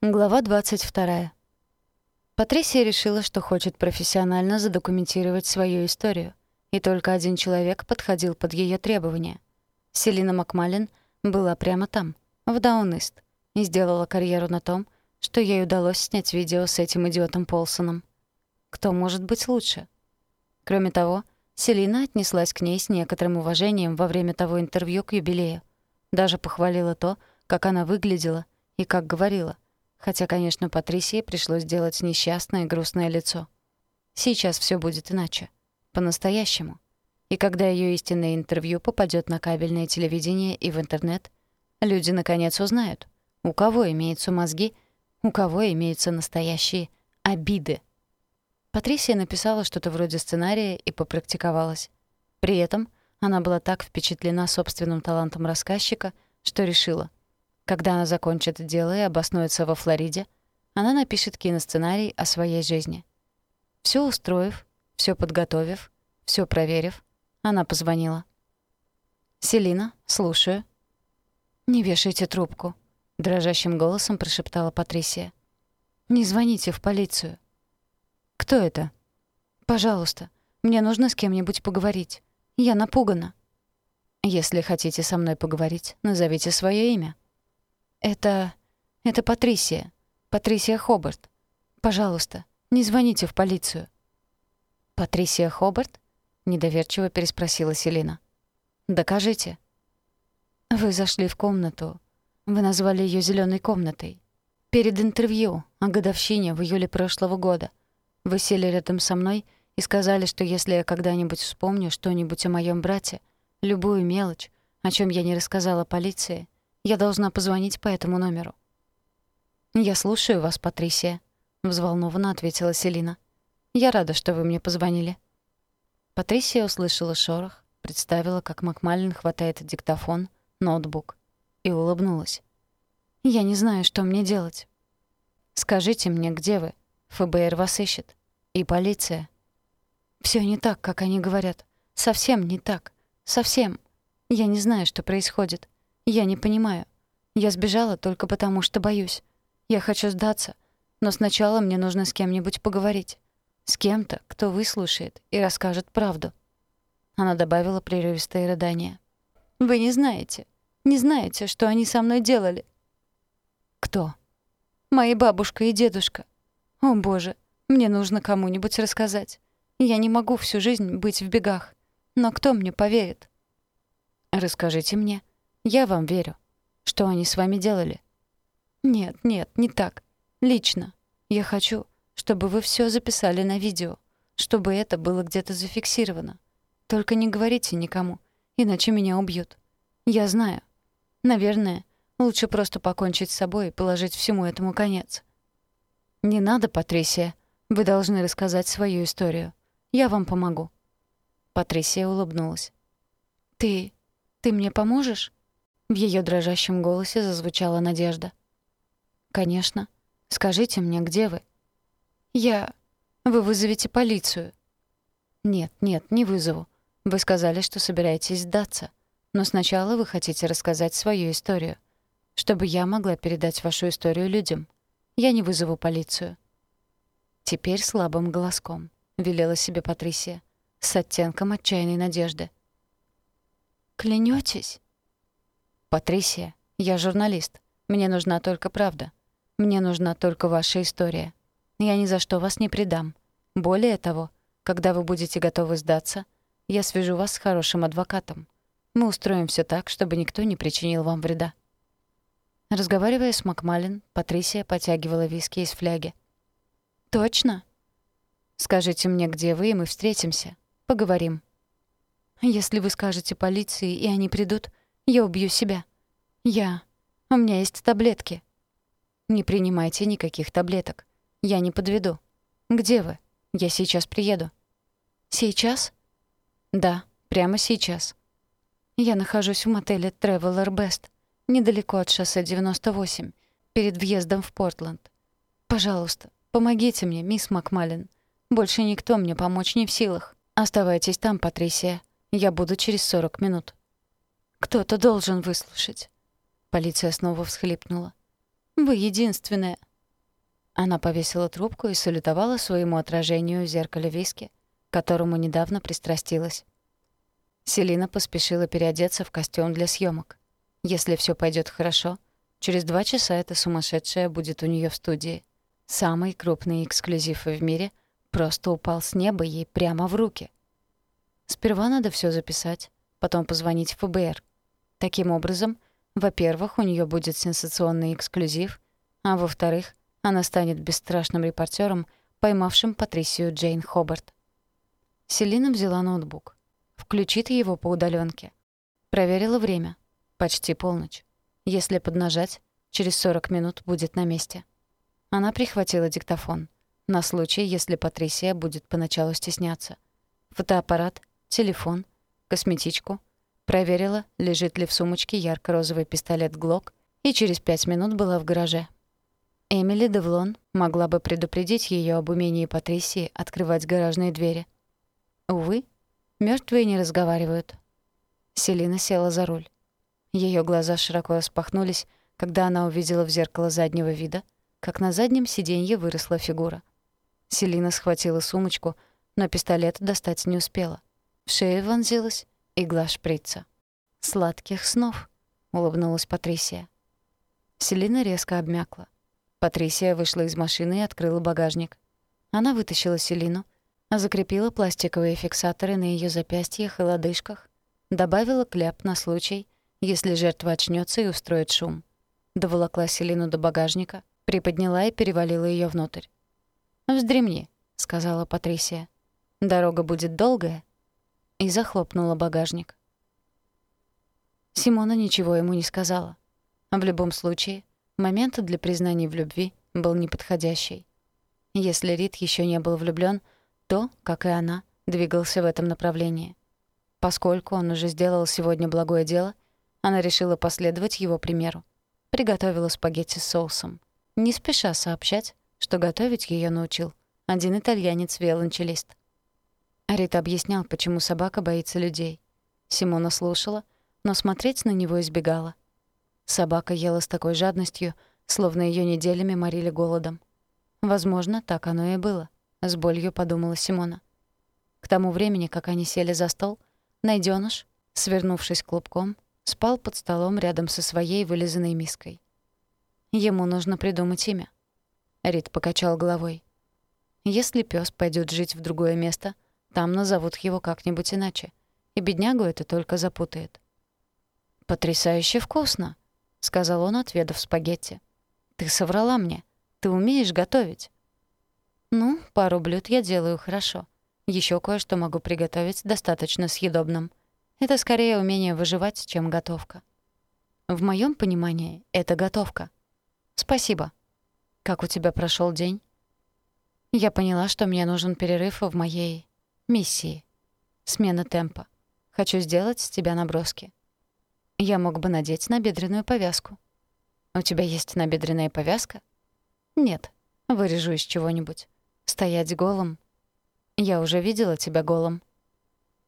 Глава 22. Патрисия решила, что хочет профессионально задокументировать свою историю, и только один человек подходил под ее требования. Селина Макмалин была прямо там, в Даунист, и сделала карьеру на том, что ей удалось снять видео с этим идиотом Полсоном. Кто может быть лучше? Кроме того, Селина отнеслась к ней с некоторым уважением во время того интервью к юбилею. Даже похвалила то, как она выглядела и как говорила — Хотя, конечно, Патрисии пришлось сделать несчастное и грустное лицо. Сейчас все будет иначе. По-настоящему. И когда ее истинное интервью попадет на кабельное телевидение и в интернет, люди наконец узнают, у кого имеются мозги, у кого имеются настоящие обиды. Патрисия написала что-то вроде сценария и попрактиковалась. При этом она была так впечатлена собственным талантом рассказчика, что решила — когда она закончит дело и обоснуется во Флориде, она напишет киносценарий о своей жизни. Все устроив, все подготовив, все проверив, она позвонила. «Селина, слушаю». «Не вешайте трубку», — дрожащим голосом прошептала Патрисия. «Не звоните в полицию». «Кто это?» «Пожалуйста, мне нужно с кем-нибудь поговорить. Я напугана». «Если хотите со мной поговорить, назовите свое имя». «Это... это Патрисия. Патрисия Хобарт. Пожалуйста, не звоните в полицию». «Патрисия Хобарт?» — недоверчиво переспросила Селина. «Докажите». «Вы зашли в комнату. Вы назвали ее зеленой комнатой. Перед интервью о годовщине в июле прошлого года. Вы сели рядом со мной и сказали, что если я когда-нибудь вспомню что-нибудь о моем брате, любую мелочь, о чем я не рассказала полиции, я должна позвонить по этому номеру». «Я слушаю вас, Патрисия», — взволнованно ответила Селина. «Я рада, что вы мне позвонили». Патрисия услышала шорох, представила, как Макмалин хватает диктофон, ноутбук, и улыбнулась. «Я не знаю, что мне делать». «Скажите мне, где вы? ФБР вас ищет. И полиция». Все не так, как они говорят. Совсем не так. Совсем. Я не знаю, что происходит. Я не понимаю. Я сбежала только потому, что боюсь. Я хочу сдаться, но сначала мне нужно с кем-нибудь поговорить. С кем-то, кто выслушает и расскажет правду. Она добавила прерывистое рыдание. «Вы не знаете. Не знаете, что они со мной делали». «Кто?» «Мои бабушка и дедушка. О, Боже, мне нужно кому-нибудь рассказать. Я не могу всю жизнь быть в бегах. Но кто мне поверит?» «Расскажите мне», я вам верю. Что они с вами делали? Нет, нет, не так. Лично. Я хочу, чтобы вы все записали на видео, чтобы это было где-то зафиксировано. Только не говорите никому, иначе меня убьют. Я знаю. Наверное, лучше просто покончить с собой и положить всему этому конец. Не надо, Патрисия. Вы должны рассказать свою историю. Я вам помогу. Патрисия улыбнулась. Ты... ты мне поможешь? В ее дрожащем голосе зазвучала надежда. «Конечно. Скажите мне, где вы?» «Я... Вы вызовете полицию». «Нет, нет, не вызову. Вы сказали, что собираетесь сдаться. Но сначала вы хотите рассказать свою историю, чтобы я могла передать вашу историю людям. Я не вызову полицию». Теперь слабым голоском, велела себе Патрисия, с оттенком отчаянной надежды. «Клянётесь?» «Патрисия, я журналист. Мне нужна только правда. Мне нужна только ваша история. Я ни за что вас не предам. Более того, когда вы будете готовы сдаться, я свяжу вас с хорошим адвокатом. Мы устроим все так, чтобы никто не причинил вам вреда». Разговаривая с Макмалин, Патрисия потягивала виски из фляги. «Точно?» «Скажите мне, где вы, и мы встретимся. Поговорим». «Если вы скажете полиции, и они придут, я убью себя. Я... У меня есть таблетки. Не принимайте никаких таблеток. Я не подведу. Где вы? Я сейчас приеду. Сейчас? Да, прямо сейчас. Я нахожусь в мотеле Traveler Best, недалеко от шоссе 98, перед въездом в Портленд. Пожалуйста, помогите мне, мисс Макмалин. Больше никто мне помочь не в силах. Оставайтесь там, Патрисия. Я буду через 40 минут. Кто-то должен выслушать. Полиция снова всхлипнула. Вы единственная. Она повесила трубку и салютовала своему отражению в зеркале виски, к которому недавно пристрастилась. Селина поспешила переодеться в костюм для съемок. Если все пойдет хорошо, через два часа эта сумасшедшая будет у нее в студии. Самый крупный эксклюзив в мире просто упал с неба ей прямо в руки. Сперва надо все записать, потом позвонить в ФБР. Таким образом, во-первых, у нее будет сенсационный эксклюзив, а во-вторых, она станет бесстрашным репортером, поймавшим Патрисию Джейн Хобарт. Селина взяла ноутбук. Включит его по удаленке. Проверила время. Почти полночь. Если поднажать, через 40 минут будет на месте. Она прихватила диктофон. На случай, если Патрисия будет поначалу стесняться. Фотоаппарат, телефон, косметичку. Проверила, лежит ли в сумочке ярко-розовый пистолет «Глок», и через пять минут была в гараже. Эмили Девлон могла бы предупредить ее об умении Патрисии открывать гаражные двери. Увы, Мертвые не разговаривают. Селина села за руль. Ее глаза широко распахнулись, когда она увидела в зеркало заднего вида, как на заднем сиденье выросла фигура. Селина схватила сумочку, но пистолет достать не успела. В шею вонзилась игла шприца. «Сладких снов», — улыбнулась Патрисия. Селина резко обмякла. Патрисия вышла из машины и открыла багажник. Она вытащила Селину — закрепила пластиковые фиксаторы на ее запястьях и лодыжках, добавила кляп на случай, если жертва очнется и устроит шум. Доволокла Селину до багажника, приподняла и перевалила ее внутрь. «Вздремни», — сказала Патрисия. «Дорога будет долгая». И захлопнула багажник. Симона ничего ему не сказала. В любом случае, момент для признаний в любви был неподходящий. Если Рид еще не был влюблён, то, как и она, двигался в этом направлении. Поскольку он уже сделал сегодня благое дело, она решила последовать его примеру. Приготовила спагетти с соусом. Не спеша сообщать, что готовить ее научил один итальянец-виолончелист. Рит объяснял, почему собака боится людей. Симона слушала, но смотреть на него избегала. Собака ела с такой жадностью, словно ее неделями морили голодом. Возможно, так оно и было. — с болью подумала Симона. К тому времени, как они сели за стол, найдёныш, свернувшись клубком, спал под столом рядом со своей вылизанной миской. Ему нужно придумать имя. Рид покачал головой. Если пёс пойдёт жить в другое место, там назовут его как-нибудь иначе, и беднягу это только запутает. «Потрясающе вкусно», — сказал он, отведав спагетти. «Ты соврала мне. Ты умеешь готовить». Ну, пару блюд я делаю хорошо. Еще кое-что могу приготовить достаточно съедобным. Это скорее умение выживать, чем готовка. В моем понимании это готовка. Спасибо. Как у тебя прошел день? Я поняла, что мне нужен перерыв в моей миссии. Смена темпа. Хочу сделать с тебя наброски. Я мог бы надеть набедренную повязку. У тебя есть набедренная повязка? Нет. Вырежу из чего-нибудь. Стоять голым? Я уже видела тебя голым.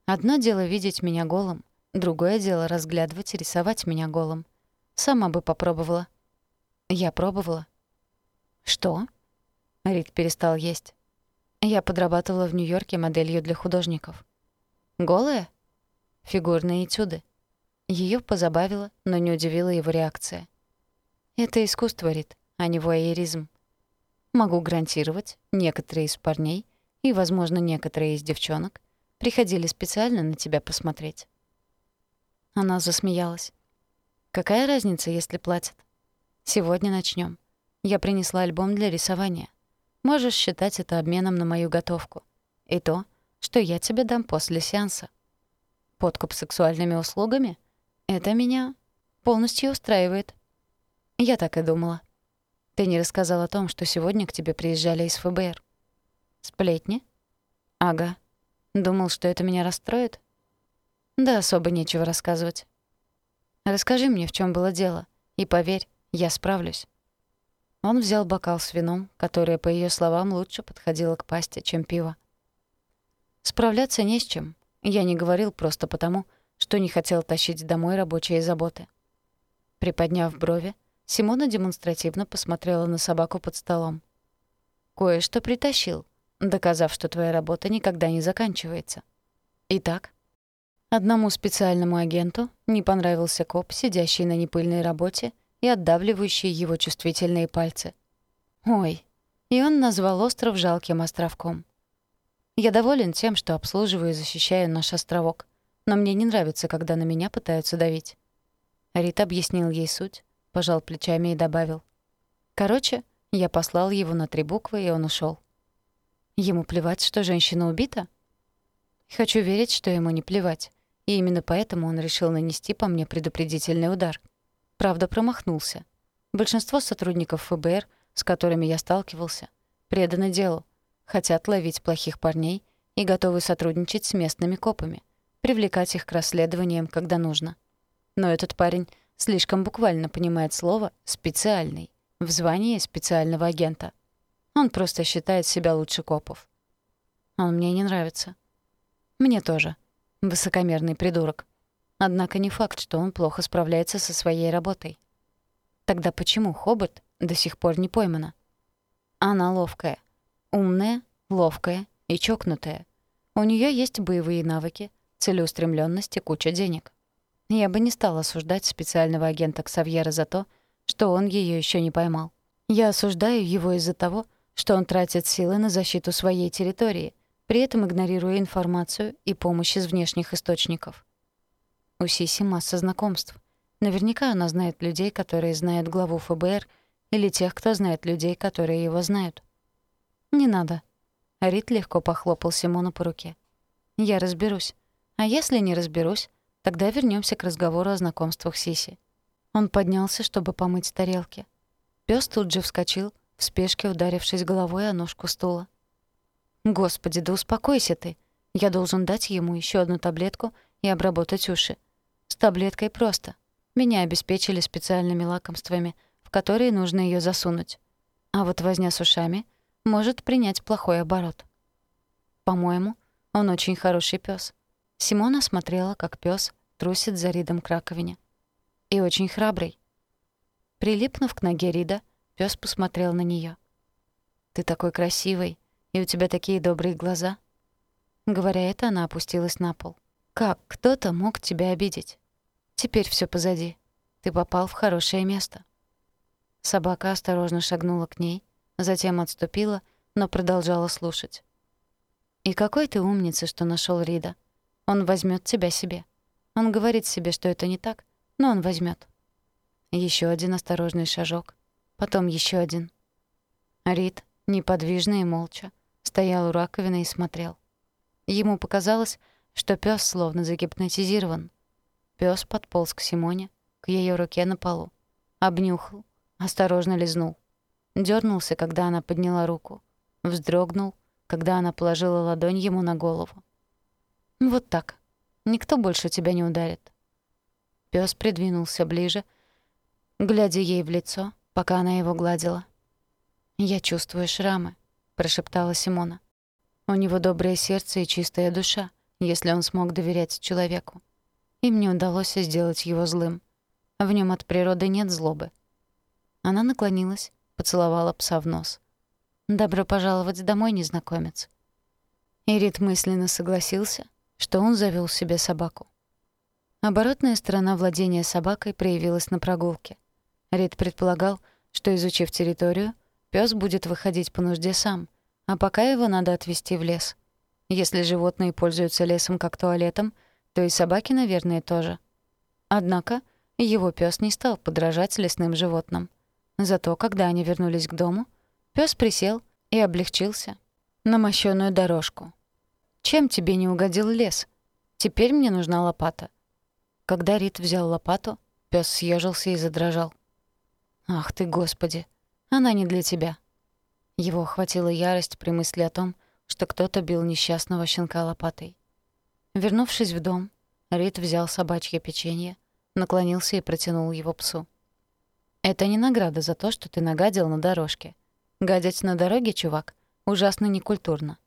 Одно дело видеть меня голым, другое дело разглядывать и рисовать меня голым. Сама бы попробовала. Я пробовала. Что? Рид перестал есть. Я подрабатывала в Нью-Йорке моделью для художников. Голая? Фигурные этюды. Её позабавило, но не удивила его реакция. Это искусство, Рид, а не воеризм. Могу гарантировать, некоторые из парней и, возможно, некоторые из девчонок приходили специально на тебя посмотреть. Она засмеялась. Какая разница, если платят? Сегодня начнем. Я принесла альбом для рисования. Можешь считать это обменом на мою готовку. И то, что я тебе дам после сеанса. Подкуп сексуальными услугами? Это меня полностью устраивает. Я так и думала. Ты не рассказал о том, что сегодня к тебе приезжали из ФБР. Сплетни? Ага. Думал, что это меня расстроит? Да особо нечего рассказывать. Расскажи мне, в чем было дело, и поверь, я справлюсь. Он взял бокал с вином, которое, по ее словам, лучше подходило к пасте, чем пиво. Справляться не с чем. Я не говорил просто потому, что не хотел тащить домой рабочие заботы. Приподняв брови, Симона демонстративно посмотрела на собаку под столом. кое-что притащил, доказав, что твоя работа никогда не заканчивается. Итак, одному специальному агенту не понравился коп, сидящий на непыльной работе и отдавливающий его чувствительные пальцы. Ой, и он назвал остров жалким островком. Я доволен тем, что обслуживаю и защищаю наш островок, но мне не нравится, когда на меня пытаются давить. Рит объяснил ей суть, пожал плечами и добавил. Короче, я послал его на три буквы, и он ушел. Ему плевать, что женщина убита? Хочу верить, что ему не плевать, и именно поэтому он решил нанести по мне предупредительный удар. Правда, промахнулся. Большинство сотрудников ФБР, с которыми я сталкивался, преданы делу, хотят ловить плохих парней и готовы сотрудничать с местными копами, привлекать их к расследованиям, когда нужно. Но этот парень слишком буквально понимает слово «специальный» в звании специального агента. Он просто считает себя лучше копов. Он мне не нравится. Мне тоже. Высокомерный придурок. Однако не факт, что он плохо справляется со своей работой. Тогда почему Хобарт до сих пор не поймана? Она ловкая. Умная, ловкая и чокнутая. У нее есть боевые навыки, целеустремленность и куча денег. Я бы не стала осуждать специального агента Ксавьера за то, что он ее еще не поймал. Я осуждаю его из-за того, что он тратит силы на защиту своей территории, при этом игнорируя информацию и помощь из внешних источников. У Сиси масса знакомств. Наверняка она знает людей, которые знают главу ФБР, или тех, кто знает людей, которые его знают. «Не надо». Рит легко похлопал Симону по руке. «Я разберусь. А если не разберусь, тогда вернемся к разговору о знакомствах Сиси». Он поднялся, чтобы помыть тарелки. Пёс тут же вскочил, в спешке ударившись головой о ножку стула. «Господи, да успокойся ты. Я должен дать ему ещё одну таблетку и обработать уши. С таблеткой просто. Меня обеспечили специальными лакомствами, в которые нужно её засунуть. А вот возня с ушами может принять плохой оборот. По-моему, он очень хороший пёс. Симона смотрела, как пёс трусит за Ридом к раковине и очень храбрый. Прилипнув к ноге Рида, пес посмотрел на нее. «Ты такой красивый, и у тебя такие добрые глаза». Говоря это, она опустилась на пол. «Как кто-то мог тебя обидеть? Теперь все позади. Ты попал в хорошее место». Собака осторожно шагнула к ней, затем отступила, но продолжала слушать. «И какой ты умница, что нашел Рида. Он возьмет тебя себе. Он говорит себе, что это не так, но он возьмет. Еще один осторожный шажок, потом еще один. Рид, неподвижно и молча, стоял у раковины и смотрел. Ему показалось, что пес словно загипнотизирован. Пес подполз к Симоне, к ее руке на полу, обнюхал, осторожно лизнул. дернулся, когда она подняла руку, вздрогнул, когда она положила ладонь ему на голову. «Вот так. Никто больше тебя не ударит. Пёс придвинулся ближе, глядя ей в лицо, пока она его гладила. «Я чувствую шрамы», — прошептала Симона. «У него доброе сердце и чистая душа, если он смог доверять человеку. И мне удалось сделать его злым. В нем от природы нет злобы». Она наклонилась, поцеловала пса в нос. «Добро пожаловать домой, незнакомец». Ирит мысленно согласился, что он завёл себе собаку. Оборотная сторона владения собакой проявилась на прогулке. Рид предполагал, что, изучив территорию, пес будет выходить по нужде сам, а пока его надо отвезти в лес. Если животные пользуются лесом как туалетом, то и собаки, наверное, тоже. Однако его пес не стал подражать лесным животным. Зато, когда они вернулись к дому, пес присел и облегчился на мощёную дорожку. «Чем тебе не угодил лес? Теперь мне нужна лопата», когда Рит взял лопату, пес съежился и задрожал. «Ах ты, Господи! Она не для тебя!» Его охватила ярость при мысли о том, что кто-то бил несчастного щенка лопатой. Вернувшись в дом, Рит взял собачье печенье, наклонился и протянул его псу. «Это не награда за то, что ты нагадил на дорожке. Гадить на дороге, чувак, ужасно некультурно.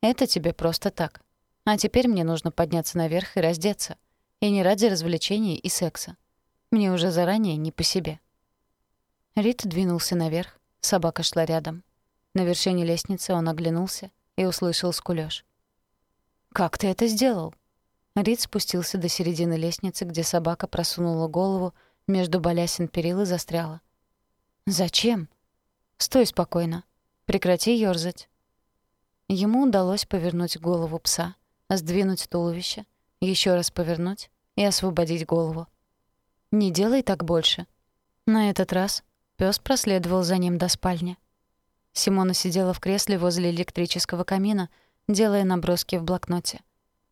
Это тебе просто так. А теперь мне нужно подняться наверх и раздеться. И не ради развлечений и секса. Мне уже заранее не по себе. Рит двинулся наверх, собака шла рядом. На вершине лестницы он оглянулся и услышал скулёж. «Как ты это сделал?» Рид спустился до середины лестницы, где собака просунула голову между балясин перил и застряла. «Зачем?» «Стой спокойно. Прекрати ёрзать». Ему удалось повернуть голову пса, сдвинуть туловище, еще раз повернуть и освободить голову. «Не делай так больше». На этот раз пес проследовал за ним до спальни. Симона сидела в кресле возле электрического камина, делая наброски в блокноте.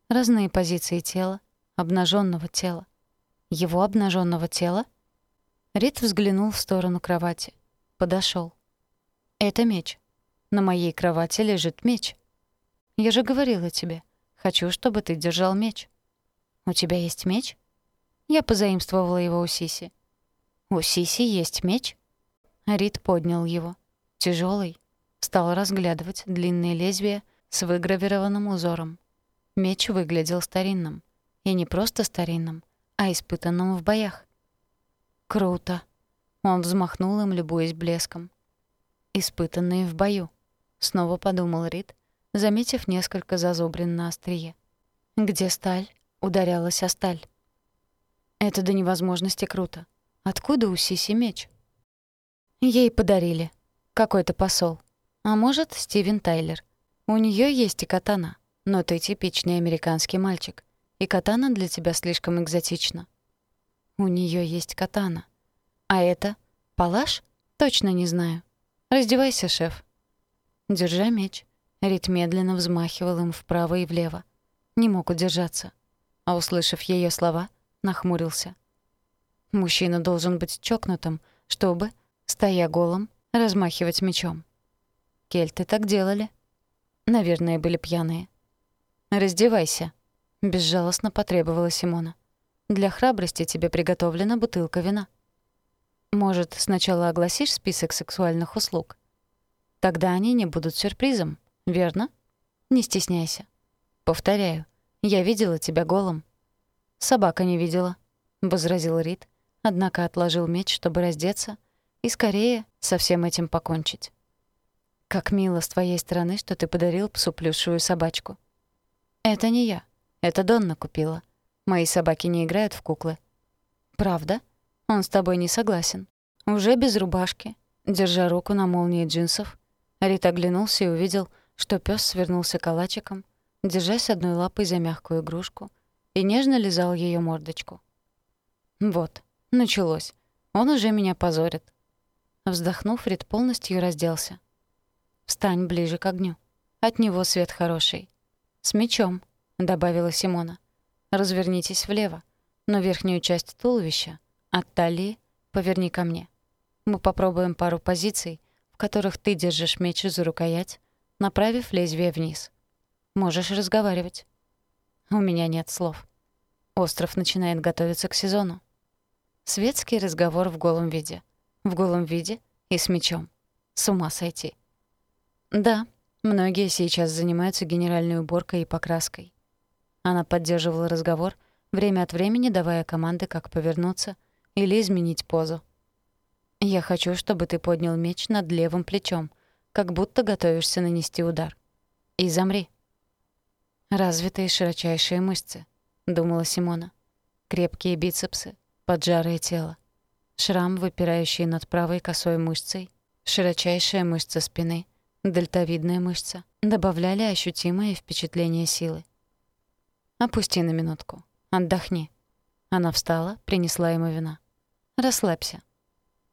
Разные позиции тела, обнаженного тела. Его обнаженного тела? Рид взглянул в сторону кровати. Подошел. «Это меч. На моей кровати лежит меч. Я же говорила тебе. Хочу, чтобы ты держал меч. У тебя есть меч?» Я позаимствовала его у Сиси. «У Сиси есть меч?» Рид поднял его. Тяжелый. Стал разглядывать длинное лезвие с выгравированным узором. Меч выглядел старинным. И не просто старинным, а испытанным в боях. «Круто!» Он взмахнул им, любуясь блеском. «Испытанные в бою», — снова подумал Рид, заметив несколько зазубрин на острие. «Где сталь?» — ударялась о сталь. «Это до невозможности круто. Откуда у Сиси меч?» Ей подарили. Какой-то посол. А может, Стивен Тайлер. У нее есть и катана, но ты типичный американский мальчик, и катана для тебя слишком экзотична. У нее есть катана. А это палаш? Точно не знаю. Раздевайся, шеф. Держа меч, Рит медленно взмахивал им вправо и влево. Не мог удержаться. А услышав ее слова, нахмурился. Мужчина должен быть чокнутым, чтобы, стоя голым, размахивать мечом. Кельты так делали. Наверное, были пьяные. «Раздевайся», — безжалостно потребовала Симона. «Для храбрости тебе приготовлена бутылка вина». «Может, сначала огласишь список сексуальных услуг? Тогда они не будут сюрпризом, верно? Не стесняйся. Повторяю, я видела тебя голым». «Собака не видела», — возразил Рид, однако отложил меч, чтобы раздеться, и скорее со всем этим покончить. Как мило с твоей стороны, что ты подарил псу плюшевую собачку. Это не я. Это Донна купила. Мои собаки не играют в куклы. Правда? Он с тобой не согласен. Уже без рубашки, держа руку на молнии джинсов, Рит оглянулся и увидел, что пес свернулся калачиком, держась одной лапой за мягкую игрушку, и нежно лизал ее мордочку. Вот, началось. Он уже меня позорит. Вздохнув, Рит полностью разделся. Встань ближе к огню. От него свет хороший. С мечом, добавила Симона. Развернитесь влево, но верхнюю часть туловища от талии поверни ко мне. Мы попробуем пару позиций, в которых ты держишь меч за рукоять, направив лезвие вниз. Можешь разговаривать. У меня нет слов. Остров начинает готовиться к сезону. Светский разговор в голом виде. В голом виде и с мечом. С ума сойти. Да, многие сейчас занимаются генеральной уборкой и покраской. Она поддерживала разговор, время от времени давая команды, как повернуться или изменить позу. «Я хочу, чтобы ты поднял меч над левым плечом, как будто готовишься нанести удар. И замри». «Развитые широчайшие мышцы», — думала Симона. «Крепкие бицепсы, поджарое тело. Шрам, выпирающий над правой косой мышцей, широчайшая мышца спины, дельтовидная мышца добавляли ощутимое впечатление силы. «Опусти на минутку. Отдохни». Она встала, принесла ему вина. «Расслабься.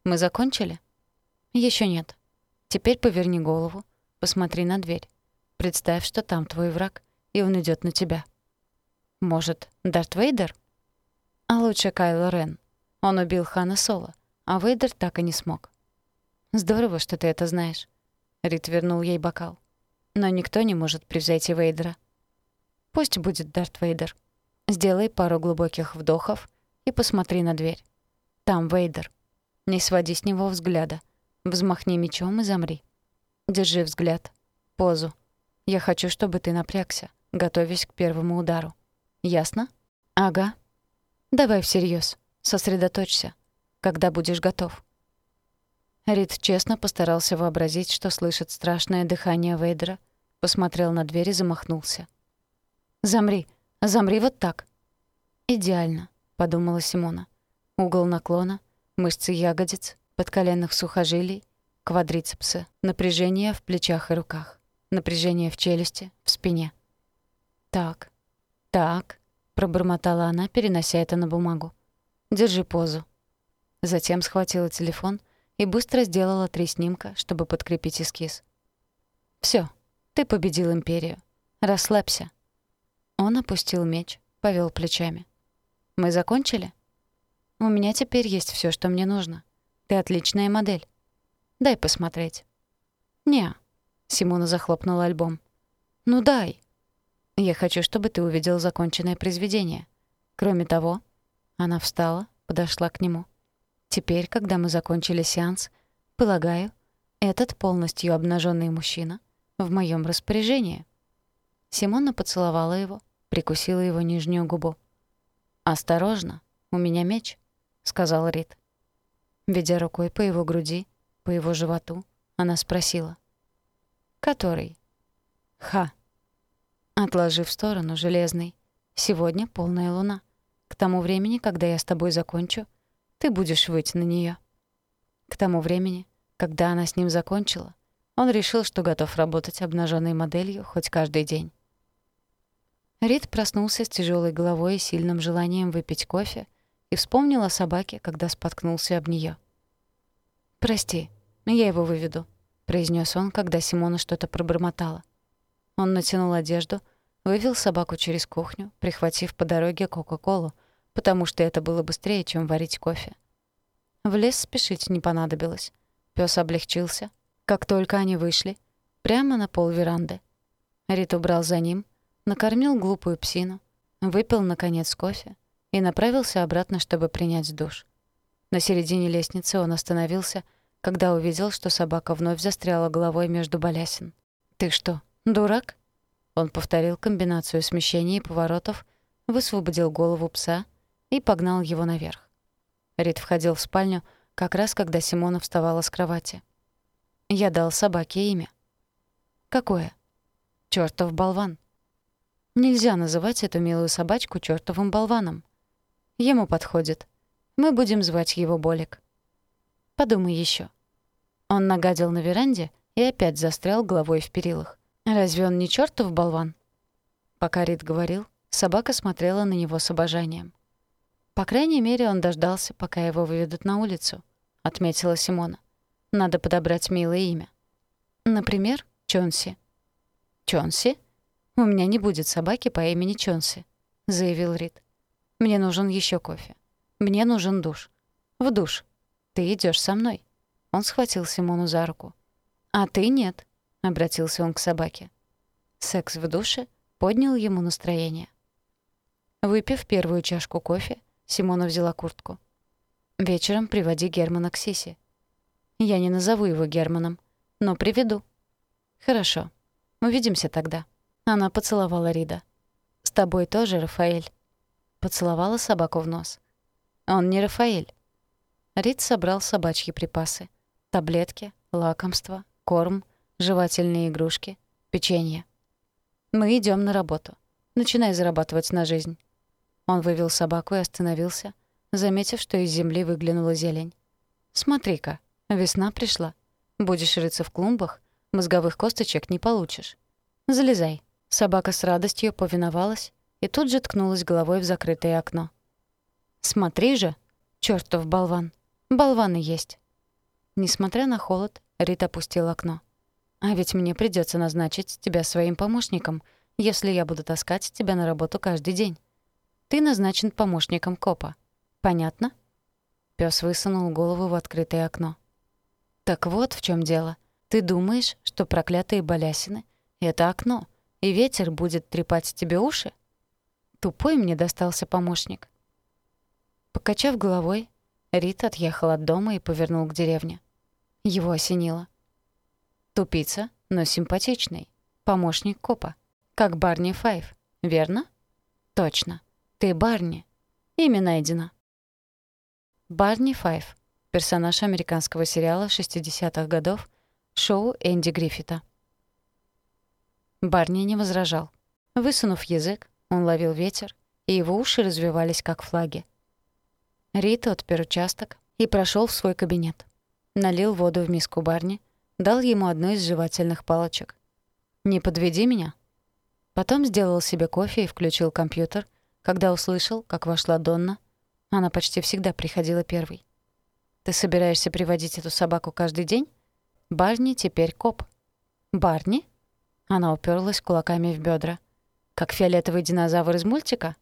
Мы закончили?» Еще нет. Теперь поверни голову, посмотри на дверь. Представь, что там твой враг, и он идет на тебя. Может, Дарт Вейдер? А лучше Кайло Рен. Он убил Хана Соло, а Вейдер так и не смог. Здорово, что ты это знаешь. Рид вернул ей бокал. Но никто не может превзойти Вейдера. Пусть будет Дарт Вейдер. Сделай пару глубоких вдохов и посмотри на дверь. Там Вейдер. Не своди с него взгляда. Взмахни мечом и замри. Держи взгляд. Позу. Я хочу, чтобы ты напрягся, готовясь к первому удару. Ясно? Ага. Давай всерьез. Сосредоточься. Когда будешь готов. Рид честно постарался вообразить, что слышит страшное дыхание Вейдера, посмотрел на дверь и замахнулся. «Замри! Замри вот так!» «Идеально», — подумала Симона. Угол наклона, мышцы ягодиц, подколенных сухожилий, квадрицепсы, напряжение в плечах и руках, напряжение в челюсти, в спине. «Так, так», — пробормотала она, перенося это на бумагу. «Держи позу». Затем схватила телефон и быстро сделала три снимка, чтобы подкрепить эскиз. Всё, ты победил империю. Расслабься». Он опустил меч, повел плечами. «Мы закончили?» «У меня теперь есть всё, что мне нужно. Ты отличная модель. Дай посмотреть». «Не». Симона захлопнула альбом. «Ну дай». «Я хочу, чтобы ты увидел законченное произведение. Кроме того...» Она встала, подошла к нему. Теперь, когда мы закончили сеанс, полагаю, этот полностью обнаженный мужчина в моем распоряжении. Симона поцеловала его, прикусила его нижнюю губу. «Осторожно, у меня меч», — сказал Рид. Ведя рукой по его груди, по его животу, она спросила. «Который?» «Ха». «Отложи в сторону, Железный. Сегодня полная луна. К тому времени, когда я с тобой закончу, — ты будешь выйти на неё. К тому времени, когда она с ним закончила, он решил, что готов работать обнаженной моделью хоть каждый день. Рид проснулся с тяжелой головой и сильным желанием выпить кофе и вспомнил о собаке, когда споткнулся об неё. «Прости, я его выведу», — произнес он, когда Симона что-то пробормотала. Он натянул одежду, вывел собаку через кухню, прихватив по дороге Кока-Колу, потому что это было быстрее, чем варить кофе. В лес спешить не понадобилось. Пёс облегчился. Как только они вышли, прямо на пол веранды. Рит убрал за ним, накормил глупую псину, выпил, наконец, кофе и направился обратно, чтобы принять душ. На середине лестницы он остановился, когда увидел, что собака вновь застряла головой между балясин. «Ты что, дурак?» Он повторил комбинацию смещений и поворотов, высвободил голову пса — и погнал его наверх. Рид входил в спальню как раз когда Симона вставала с кровати. Я дал собаке имя. Какое? Чёртов болван. Нельзя называть эту милую собачку чёртовым болваном. Ему подходит. Мы будем звать его Болик. Подумай ещё. Он нагадил на веранде и опять застрял головой в перилах. Разве он не чёртов болван? Пока Рид говорил, собака смотрела на него с обожанием. «По крайней мере, он дождался, пока его выведут на улицу», — отметила Симона. «Надо подобрать милое имя. Например, Чонси». «Чонси? У меня не будет собаки по имени Чонси», — заявил Рид. «Мне нужен еще кофе. Мне нужен душ. В душ. Ты идешь со мной». Он схватил Симону за руку. «А ты нет», — обратился он к собаке. Секс в душе поднял ему настроение. Выпив первую чашку кофе, Симона взяла куртку. «Вечером приводи Германа к Сисе». «Я не назову его Германом, но приведу». «Хорошо. Увидимся тогда». Она поцеловала Рида. «С тобой тоже, Рафаэль?» Поцеловала собаку в нос. «Он не Рафаэль». Рид собрал собачьи припасы. Таблетки, лакомства, корм, жевательные игрушки, печенье. «Мы идем на работу. Начинай зарабатывать на жизнь». Он вывел собаку и остановился, заметив, что из земли выглянула зелень. «Смотри-ка, весна пришла. Будешь рыться в клумбах, мозговых косточек не получишь. Залезай». Собака с радостью повиновалась и тут же ткнулась головой в закрытое окно. «Смотри же! Чёртов болван! Болваны есть!» Несмотря на холод, Рит опустил окно. «А ведь мне придётся назначить тебя своим помощником, если я буду таскать тебя на работу каждый день. Ты назначен помощником копа. Понятно?» Пёс высунул голову в открытое окно. «Так вот в чём дело. Ты думаешь, что проклятые балясины — это окно, и ветер будет трепать тебе уши? Тупой мне достался помощник». Покачав головой, Рит отъехал от дома и повернул к деревне. Его осенило. Тупица, но симпатичный. Помощник копа. Как Барни Файв, верно? Точно. Ты Барни. Имя найдено. Барни Файв. персонаж американского сериала 60-х годов, шоу Энди Гриффита. Барни не возражал. Высунув язык, он ловил ветер, и его уши развивались, как флаги. Рит отпер участок и прошел в свой кабинет. Налил воду в миску Барни, дал ему одну из жевательных палочек. «Не подведи меня». Потом сделал себе кофе и включил компьютер, когда услышал, как вошла Донна. Она почти всегда приходила первой. «Ты собираешься приводить эту собаку каждый день?» «Барни теперь коп». «Барни?» Она уперлась кулаками в бедра. «Как фиолетовый динозавр из мультика?»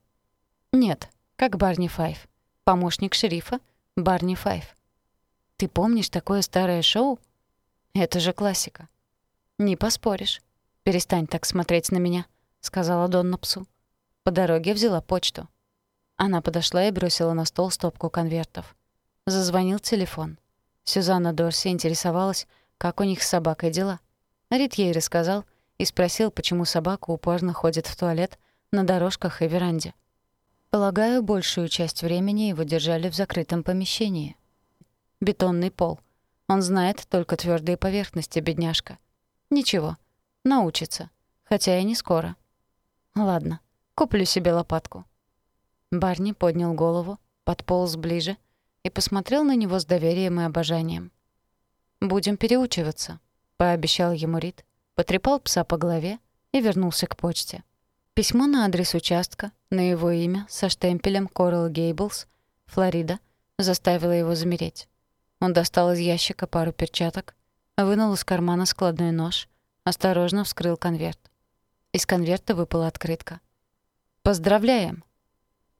«Нет, как Барни Файв. Помощник шерифа Барни Файв». «Ты помнишь такое старое шоу?» «Это же классика». «Не поспоришь. Перестань так смотреть на меня», — сказала Донна псу. По дороге взяла почту. Она подошла и бросила на стол стопку конвертов. Зазвонил телефон. Сюзанна Дорси интересовалась, как у них с собакой дела. Рид ей рассказал и спросил, почему собака упорно ходит в туалет на дорожках и веранде. Полагаю, большую часть времени его держали в закрытом помещении. Бетонный пол. Он знает только твердые поверхности, бедняжка. Ничего, научится. Хотя и не скоро. Ладно, куплю себе лопатку. Барни поднял голову, подполз ближе и посмотрел на него с доверием и обожанием. «Будем переучиваться», — пообещал ему Рид, потрепал пса по голове и вернулся к почте. Письмо на адрес участка, на его имя, со штемпелем Coral Gables, Флорида, заставило его замереть. Он достал из ящика пару перчаток, вынул из кармана складной нож, осторожно вскрыл конверт. Из конверта выпала открытка. «Поздравляем!»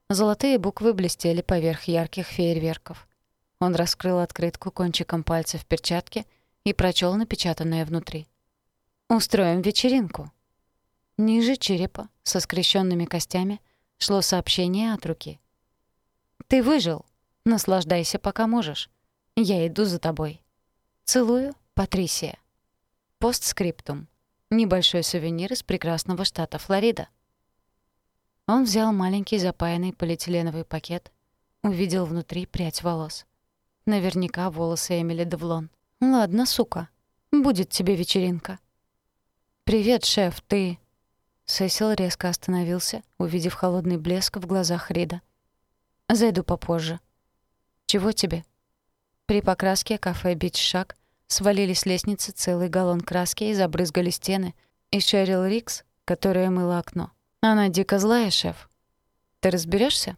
Золотые буквы блестели поверх ярких фейерверков. Он раскрыл открытку кончиком пальца в перчатке и прочел напечатанное внутри. «Устроим вечеринку». Ниже черепа, со скрещенными костями, шло сообщение от руки. «Ты выжил. Наслаждайся, пока можешь. Я иду за тобой. Целую, Патрисия. Постскриптум. Небольшой сувенир из прекрасного штата Флорида. Он взял маленький запаянный полиэтиленовый пакет, увидел внутри прядь волос. Наверняка волосы Эмили Девлон. «Ладно, сука, будет тебе вечеринка». «Привет, шеф, ты...» Сесил резко остановился, увидев холодный блеск в глазах Рида. «Зайду попозже». «Чего тебе?» При покраске кафе «Бич Шаг» свалили с лестницы целый галлон краски и забрызгали стены. И Шерил Рикс, которая мыла окно. Она дико злая, шеф. Ты разберешься?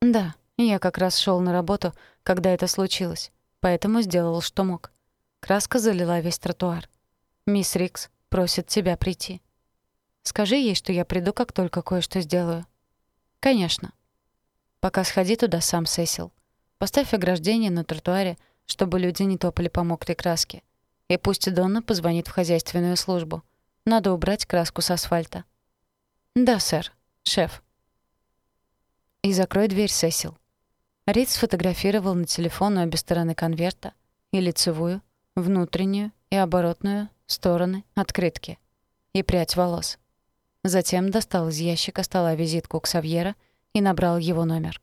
Да, я как раз шел на работу, когда это случилось, поэтому сделал, что мог. Краска залила весь тротуар. Мисс Рикс просит тебя прийти. Скажи ей, что я приду, как только кое-что сделаю. Конечно. Пока сходи туда сам, Сесил. Поставь ограждение на тротуаре, чтобы люди не топали по мокрой краске. И пусть Донна позвонит в хозяйственную службу. Надо убрать краску с асфальта. Да, сэр. Шеф. И закрой дверь, Сесил. Рид сфотографировал на телефон обе стороны конверта, и лицевую, внутреннюю и оборотную стороны открытки, и прядь волос. Затем достал из ящика стола визитку к Савьера и набрал его номер.